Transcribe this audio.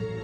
Bye.